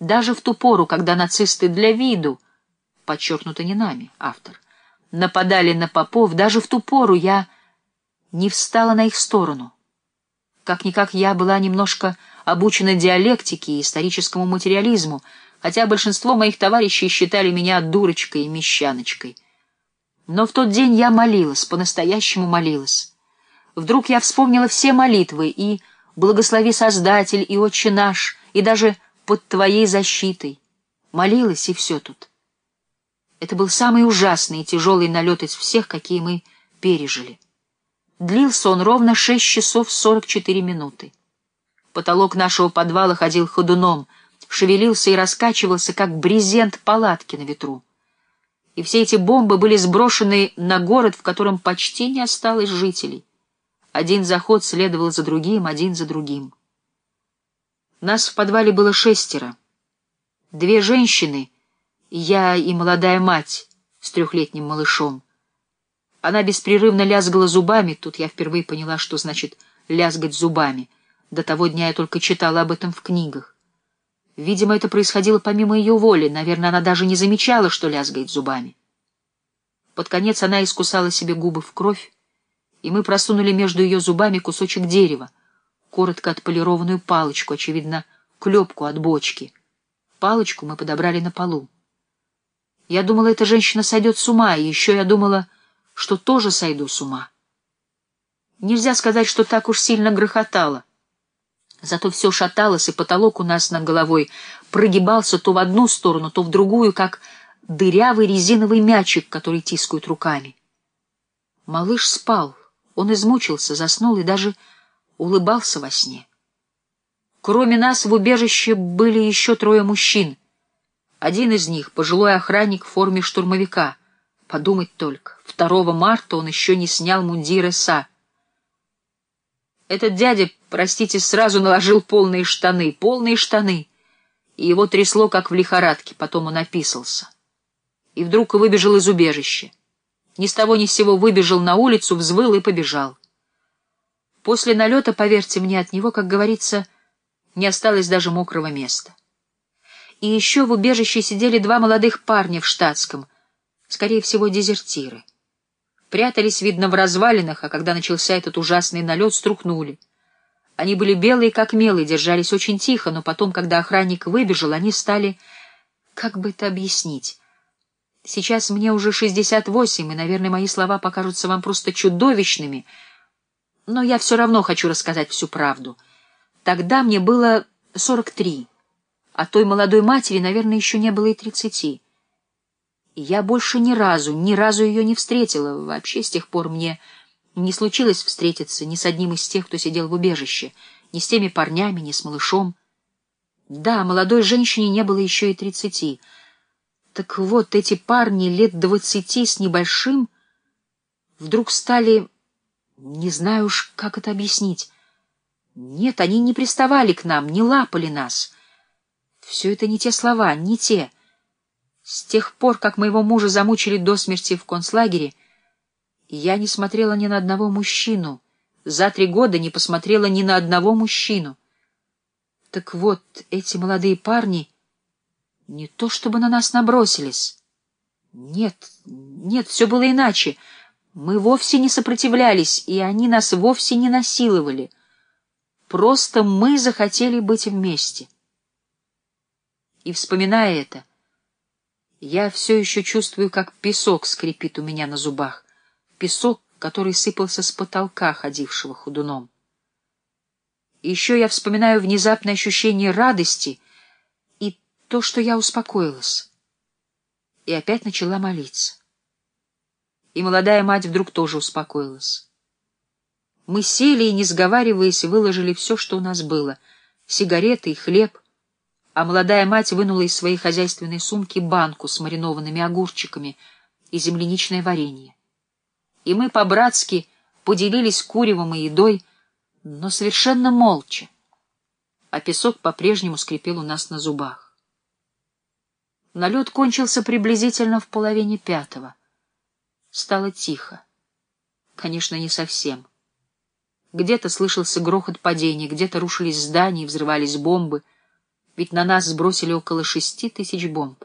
Даже в ту пору, когда нацисты для виду, подчеркнуто не нами, автор, нападали на попов, даже в ту пору я не встала на их сторону. Как-никак я была немножко обучена диалектике и историческому материализму, хотя большинство моих товарищей считали меня дурочкой и мещаночкой. Но в тот день я молилась, по-настоящему молилась. Вдруг я вспомнила все молитвы и «Благослови Создатель» и «Отче наш», и даже «Под Твоей защитой». Молилась, и все тут. Это был самый ужасный и тяжелый налет из всех, какие мы пережили. Длился он ровно шесть часов сорок четыре минуты. Потолок нашего подвала ходил ходуном, шевелился и раскачивался, как брезент палатки на ветру. И все эти бомбы были сброшены на город, в котором почти не осталось жителей. Один заход следовал за другим, один за другим. Нас в подвале было шестеро. Две женщины, я и молодая мать с трехлетним малышом. Она беспрерывно лязгала зубами, тут я впервые поняла, что значит лязгать зубами. До того дня я только читала об этом в книгах. Видимо, это происходило помимо ее воли, наверное, она даже не замечала, что лязгает зубами. Под конец она искусала себе губы в кровь, и мы просунули между ее зубами кусочек дерева, коротко отполированную палочку, очевидно, клепку от бочки. Палочку мы подобрали на полу. Я думала, эта женщина сойдет с ума, и еще я думала что тоже сойду с ума. Нельзя сказать, что так уж сильно грохотало. Зато все шаталось, и потолок у нас над головой прогибался то в одну сторону, то в другую, как дырявый резиновый мячик, который тискают руками. Малыш спал, он измучился, заснул и даже улыбался во сне. Кроме нас в убежище были еще трое мужчин. Один из них — пожилой охранник в форме штурмовика — Подумать только, 2 марта он еще не снял мундир СА. Этот дядя, простите, сразу наложил полные штаны, полные штаны, и его трясло, как в лихорадке, потом он описался. И вдруг выбежал из убежища. Ни с того ни с сего выбежал на улицу, взвыл и побежал. После налета, поверьте мне, от него, как говорится, не осталось даже мокрого места. И еще в убежище сидели два молодых парня в штатском — скорее всего, дезертиры. Прятались, видно, в развалинах, а когда начался этот ужасный налет, струхнули. Они были белые, как мелы, держались очень тихо, но потом, когда охранник выбежал, они стали... Как бы это объяснить? Сейчас мне уже шестьдесят восемь, и, наверное, мои слова покажутся вам просто чудовищными, но я все равно хочу рассказать всю правду. Тогда мне было сорок три, а той молодой матери, наверное, еще не было и тридцати. Я больше ни разу, ни разу ее не встретила. Вообще с тех пор мне не случилось встретиться ни с одним из тех, кто сидел в убежище, ни с теми парнями, ни с малышом. Да, молодой женщине не было еще и тридцати. Так вот, эти парни лет двадцати с небольшим вдруг стали... Не знаю уж, как это объяснить. Нет, они не приставали к нам, не лапали нас. Все это не те слова, не те... С тех пор, как моего мужа замучили до смерти в концлагере, я не смотрела ни на одного мужчину, за три года не посмотрела ни на одного мужчину. Так вот, эти молодые парни не то чтобы на нас набросились. Нет, нет, все было иначе. Мы вовсе не сопротивлялись, и они нас вовсе не насиловали. Просто мы захотели быть вместе. И, вспоминая это, я все еще чувствую, как песок скрипит у меня на зубах. Песок, который сыпался с потолка, ходившего ходуном. И еще я вспоминаю внезапное ощущение радости и то, что я успокоилась. И опять начала молиться. И молодая мать вдруг тоже успокоилась. Мы сели и, не сговариваясь, выложили все, что у нас было — сигареты и хлеб — а молодая мать вынула из своей хозяйственной сумки банку с маринованными огурчиками и земляничное варенье. И мы по-братски поделились куревом и едой, но совершенно молча, а песок по-прежнему скрипел у нас на зубах. Налет кончился приблизительно в половине пятого. Стало тихо. Конечно, не совсем. Где-то слышался грохот падения, где-то рушились здания и взрывались бомбы — ведь на нас сбросили около шести тысяч бомб.